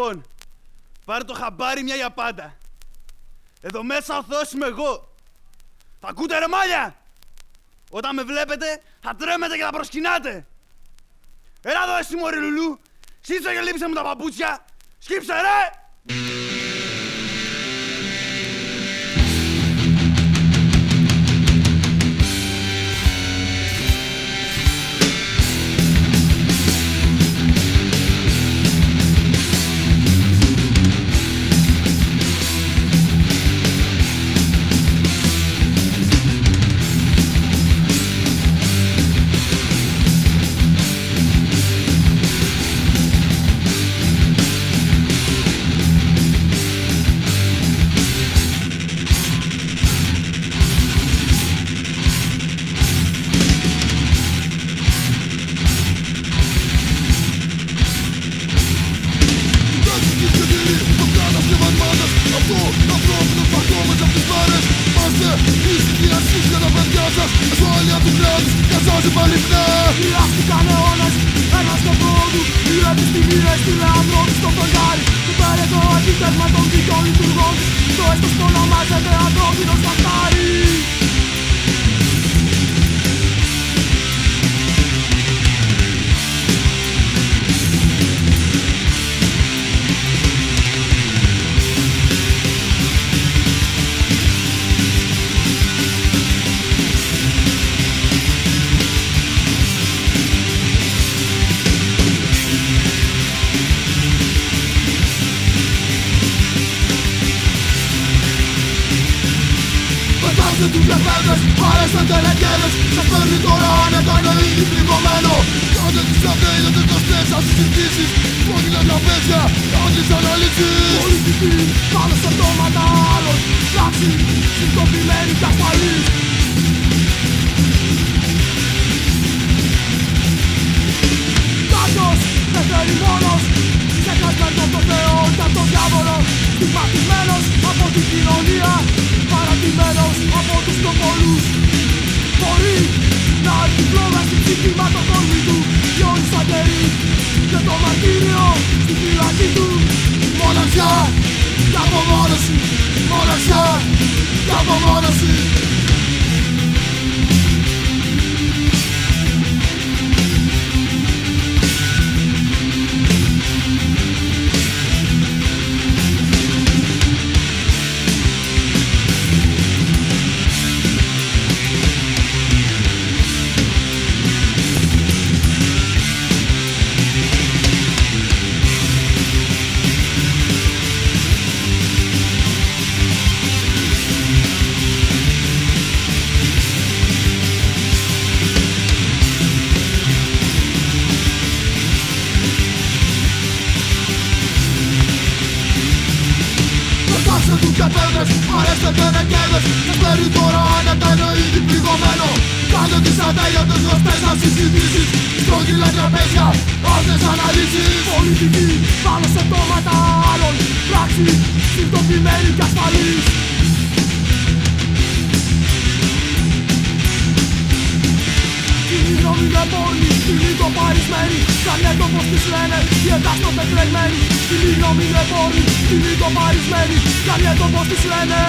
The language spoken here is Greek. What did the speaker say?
Λοιπόν, πάρε το χαμπάρι μια για πάντα. Εδώ μέσα ο Θεός είμαι εγώ. Θα ακούτε ρε μάλια! Όταν με βλέπετε, θα τρέμετε και θα προσκυνάτε. Έλα εδώ εσύ μωρή λουλού. Σύντσε και λείψε μου τα παπούτσια. Σκύψε ρε! Καζάζει παλιφνά Χρειάστηκαν αιώνες Ένας στο πρώτου Πήρε τις στιγμήρες του ανθρώπου στο φεγγάρι. Και πέρε το αντίτεσμα των δικών λειτουργών Το έστος που ονομάζεται ανθρώπινο σταχτάρι Κοιτάξτε τους λεφτάδες, άρεσαν τελεκέδες Σας παίρνει τώρα άνετα είναι ήδη πληγωμένο Κάντε τις αβέλιωτες γνωστές σας συζητήσεις. Πόδιλα τραπέζια, κάντε τις αναλύσεις. Πολιτική, πάνω στα πτώματα άλλων. Πράξη, συνειδητοποιημένη και ασφαλής φλόγα στην ψυχή μα το κόρμι του Λιώνει σαν τερί και το μαρτύριο στη φυλακή του Μοναξιά και απομόνωση Μοναξιά και απομόνωση Κοιτάξτε τους κατέδρες, αρέστε τενεκέδες Σας παίρνει τώρα άνετα είναι ήδη πληγωμένο Κάντε τις ατέλειωτες γνωστές σας συζητήσεις. Στρογγυλά τραπέζια, άλλες αναλύσεις. Πολιτική, πάνω σε πτώματα άλλων. Πράξη, συνειδητοποιημένη και ασφαλής είναι πόλη, κοινή το παρισμένη. Κάνε το πως τις λένε, οι εκάστοτε κλεγμένοι Κοινή γνώμη είναι πόλη, κοινή το παρισμένη. Κάνε το πως τις λένε